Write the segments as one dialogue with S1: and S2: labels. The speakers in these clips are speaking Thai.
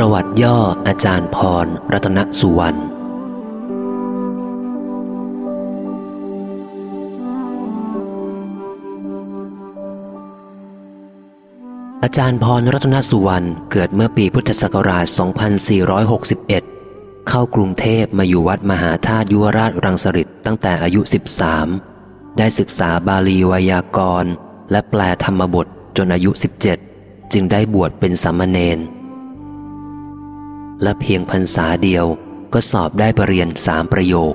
S1: ประวัติย่ออาจารย์พร รัตนสุวรรณ อาจารย์พร รัตนสุวรรณ เกิดเมื่อปีพุทธศักราช 2461 เข้ากรุงเทพมาอยู่วัดมหาธาตุยุวราชรังสฤษตั้งแต่อายุ 13 ได้ศึกษาบาลีวยากรณ์และแปลธรรมบทจนอายุ 17 จึงได้บวชเป็นสามเณร และเพียงพรรษาเดียวก็สอบได้ปรริญญาสามประโยค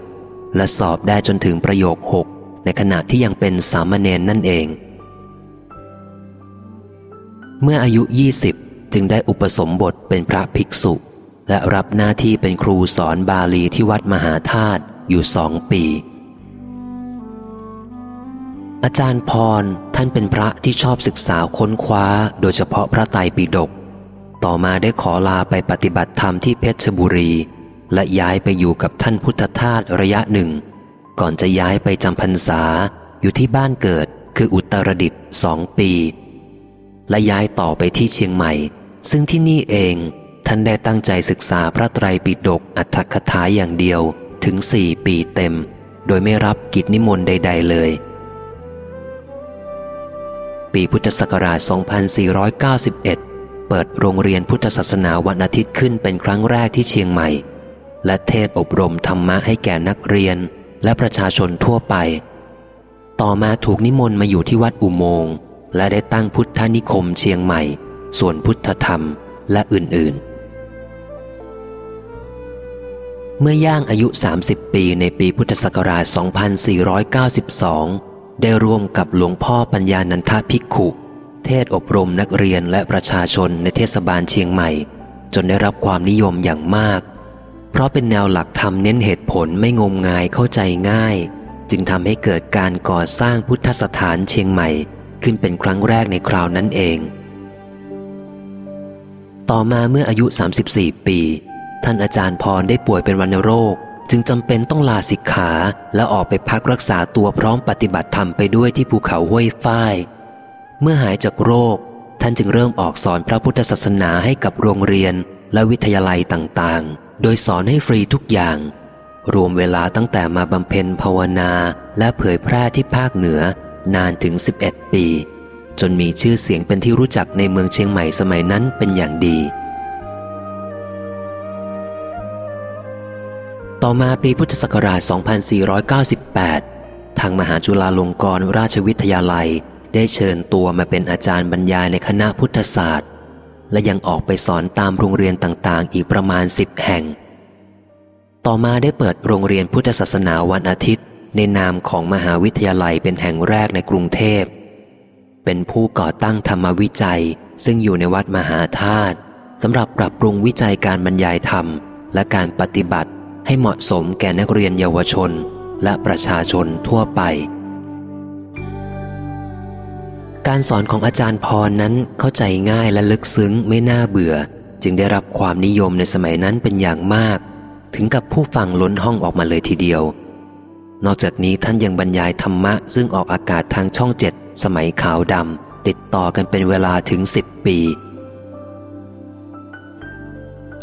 S1: และสอบได้จนถึงประโยคหกในขณะที่ยังเป็นสามเณรนั่นเอง เมื่ออายุ 20 จึงได้อุปสมบทเป็นพระภิกษุ และรับหน้าที่เป็นครูสอนบาลีที่วัดมหาธาตุอยู่สองปี อาจารย์พรท่านเป็นพระที่ชอบศึกษาค้นคว้า โดยเฉพาะพระไตรปิฎก ต่อมาได้ขอลาไปปฏิบัติธรรมที่เพชรบุรี และย้ายไปอยู่กับท่านพุทธทาสระยะหนึ่ง ก่อนจะย้ายไปจำพรรษาอยู่ที่บ้านเกิดคืออุตรดิตถ์สองปี และย้ายต่อไปที่เชียงใหม่ ซึ่งที่นี่เองท่านได้ตั้งใจศึกษาพระไตรปิฎกอัตถคถาอย่างเดียวถึงสี่ปีเต็ม โดยไม่รับกิจนิมนต์ใด ๆ เลย ปีพุทธศักราช 2491 เปิดโรงเรียนพุทธศาสนาวันอาทิตย์ขึ้นเป็นครั้งแรกที่เชียงใหม่ และเทศอบรมธรรมะให้แก่นักเรียนและประชาชนทั่วไป ต่อมาถูกนิมนต์มาอยู่ที่วัดอุโมงค์และได้ตั้งพุทธนิคมเชียงใหม่ ส่วนพุทธธรรมและอื่นๆ เมื่อย่างอายุ 30 ปีในปีพุทธศักราช 2492 ได้ร่วมกับหลวงพ่อปัญญานันทภิกขุ เทศอบรมนักเรียนและประชาชนในเทศบาลเชียงใหม่ จนได้รับความนิยมอย่างมาก เพราะเป็นแนวหลักธรรมเน้นเหตุผลไม่งมงายเข้าใจง่าย จึงทำให้เกิดการก่อสร้างพุทธสถานเชียงใหม่ขึ้นเป็นครั้งแรกในคราวนั้นเอง ต่อมาเมื่ออายุ 34 ปี ท่านอาจารย์พรได้ป่วยเป็นวัณโรค จึงจำเป็นต้องลาสิกขาและออกไปพักรักษาตัวพร้อมปฏิบัติธรรมไปด้วยที่ภูเขาห้วยฝ้าย เมื่อหายจากโรค ท่านจึงเริ่มออกสอนพระพุทธศาสนาให้กับโรงเรียนและวิทยาลัยต่างๆ โดยสอนให้ฟรีทุกอย่าง รวมเวลาตั้งแต่มาบำเพ็ญภาวนาและเผยแพร่ที่ภาคเหนือนานถึง 11 ปี จนมีชื่อเสียงเป็นที่รู้จักในเมืองเชียงใหม่สมัยนั้นเป็นอย่างดี ต่อมาปีพุทธศักราช 2498 ทางมหาจุฬาลงกรณราชวิทยาลัย ได้เชิญตัวมาเป็นอาจารย์บรรยายในคณะพุทธศาสตร์ และยังออกไปสอนตามโรงเรียนต่างๆ อีกประมาณสิบแห่ง ต่อมาได้เปิดโรงเรียนพุทธศาสนาวันอาทิตย์ ในนามของมหาวิทยาลัยเป็นแห่งแรกในกรุงเทพ เป็นผู้ก่อตั้งธรรมวิจัย ซึ่งอยู่ในวัดมหาธาตุสำหรับปรับปรุงวิจัยการบรรยายธรรม และการปฏิบัติให้เหมาะสมแก่นักเรียนเยาวชน และประชาชนทั่วไป การสอนของอาจารย์พรนั้นเข้าใจง่ายและลึกซึ้งไม่น่าเบื่อ จึงได้รับความนิยมในสมัยนั้นเป็นอย่างมาก ถึงกับผู้ฟังล้นห้องออกมาเลยทีเดียว นอกจากนี้ท่านยังบรรยายธรรมะ ซึ่งออกอากาศทางช่องเจ็ดสมัยขาวดำติดต่อกันเป็นเวลาถึงสิบปี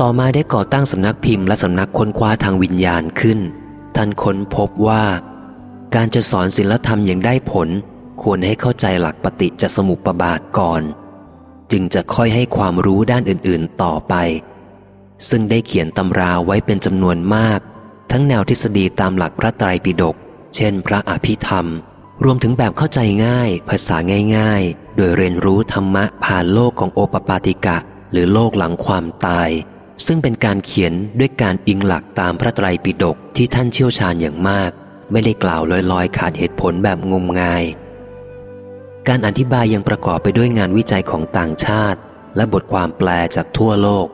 S1: ต่อมาได้ก่อตั้งสำนักพิมพ์และสำนักค้นคว้าทางวิญญาณขึ้น ท่านค้นพบว่า การจะสอนศิลธรรมอย่างได้ผล ควรให้เข้าใจหลักปฏิจจสมุปบาทก่อน จึงจะค่อยให้ความรู้ด้านอื่นๆต่อไป ซึ่งได้เขียนตำราไว้เป็นจำนวนมาก ทั้งแนวทฤษฎีตามหลักพระไตรปิฎกเช่น พระอภิธรรม รวมถึงแบบเข้าใจง่าย ภาษาง่าย ๆ โดยเรียนรู้ธรรมะผ่านโลกของโอปปาติกะ หรือโลกหลังความตาย ซึ่งเป็นการเขียนด้วยการอิงหลักตามพระไตรปิฎกที่ท่านเชี่ยวชาญอย่างมากไม่ได้กล่าวลอยๆ ขาดเหตุผลแบบงมงาย การอธิบายยังประกอบไปด้วยงานวิจัยของต่างชาติ และบทความแปลจากทั่วโลก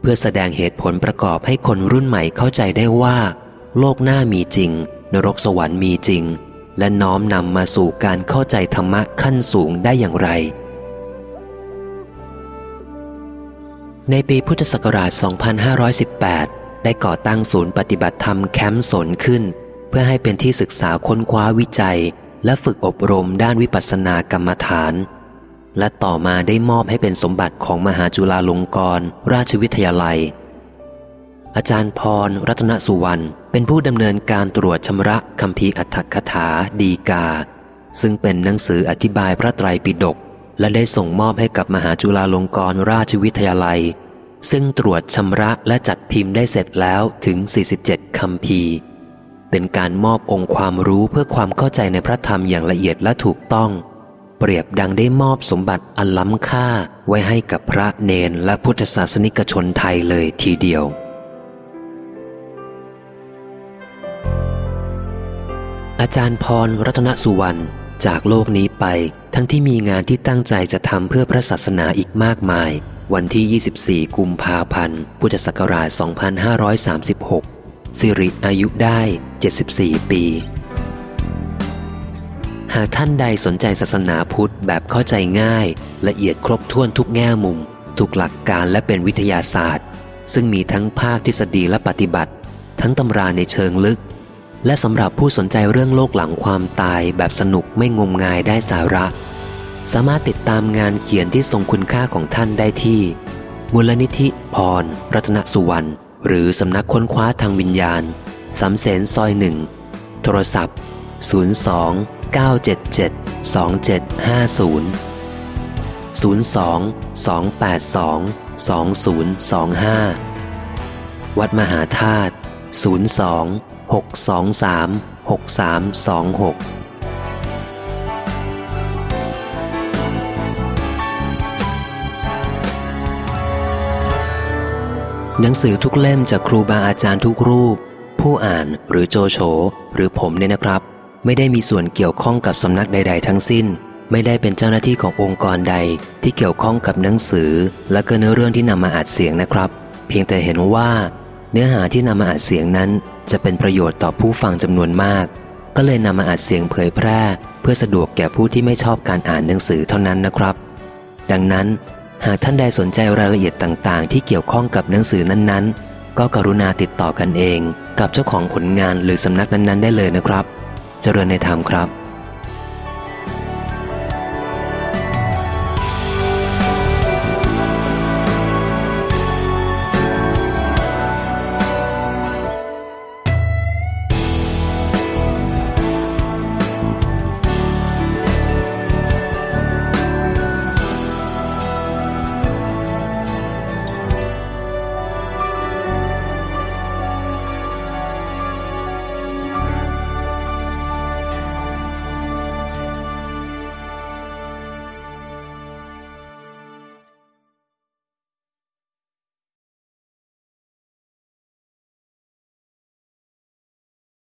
S1: เพื่อแสดงเหตุผลประกอบให้คนรุ่นใหม่เข้าใจได้ว่า โลกหน้ามีจริง นรกสวรรค์มีจริง และน้อมนำมาสู่การเข้าใจธรรมะขั้นสูงได้อย่างไร ในปีพุทธศักราช 2518 ได้ก่อตั้งศูนย์ปฏิบัติธรรมแคมป์สนขึ้น เพื่อให้เป็นที่ศึกษาค้นคว้าวิจัย และฝึกอบรมด้านวิปัสสนากรรมฐาน และต่อมาได้มอบให้เป็นสมบัติของมหาจุฬาลงกรณราชวิทยาลัย อาจารย์พร รัตนสุวรรณเป็นผู้ดำเนินการตรวจชำระคำพีอัตถคถาดีกา ซึ่งเป็นหนังสืออธิบายพระไตรปิฎกและได้ส่งมอบให้กับมหาจุฬาลงกรณราชวิทยาลัย ซึ่งตรวจชำระและจัดพิมพ์ได้เสร็จแล้วถึง 47คำพี เป็นการมอบองค์ความรู้เพื่อความเข้าใจในพระธรรมอย่างละเอียดและถูกต้อง เปรียบดังได้มอบสมบัติอันล้ำค่าไว้ให้กับพระเนนและพุทธศาสนิกชนไทยเลยทีเดียว อาจารย์พรรัตนสุวรรณจากโลกนี้ไปทั้งที่มีงานที่ตั้งใจจะทำเพื่อพระศาสนาอีกมากมาย วันที่ 24 กุมภาพันธ์ พุทธศักราช 2536 สิริอายุได้ 74 ปี หากท่านใดสนใจศาสนาพุทธแบบเข้าใจง่าย ละเอียดครบถ้วนทุกแง่มุม ทุกหลักการและเป็นวิทยาศาสตร์ ซึ่งมีทั้งภาคทฤษฎีและปฏิบัติ ทั้งตำราในเชิงลึก และสำหรับผู้สนใจเรื่องโลกหลังความตายแบบสนุกไม่งมงายได้สาระ สามารถติดตามงานเขียนที่ทรงคุณค่าของท่านได้ที่ มูลนิธิพร รัตนสุวรรณหรือสำนักค้นคว้าทางวิญญาณ สำเสนซอยหนึ่ง โทรศัพท์ 02 977 2750 02 282 2025 วัดมหาธาตุ 02 623 6326หนังสือทุกเล่มจากครูบาอาจารย์ทุกรูป ผู้อ่านหรือโจโฉหรือผมเนี่ยนะครับ ไม่ได้มีส่วนเกี่ยวข้องกับสำนักใด ๆ ทั้งสิ้น ไม่ได้เป็นเจ้าหน้าที่ขององค์กรใดที่เกี่ยวข้องกับหนังสือ และก็เนื้อเรื่องที่นำมาอัดเสียงนะครับ เพียงแต่เห็นว่า เนื้อหาที่นำมาอัดเสียงนั้น จะเป็นประโยชน์ต่อผู้ฟังจำนวนมาก ก็เลยนำมาอัดเสียงเผยแพร่ เพื่อสะดวกแก่ผู้ที่ไม่ชอบการอ่านหนังสือเท่านั้นนะครับ ดังนั้น หากท่านใดสนใจรายละเอียดต่างๆ ที่เกี่ยวข้องกับหนังสือนั้นๆ ก็กรุณาติดต่อกันเองกับเจ้าของผลงานหรือสำนักนั้นๆ ได้เลยนะครับ เจริญในธรรมครับ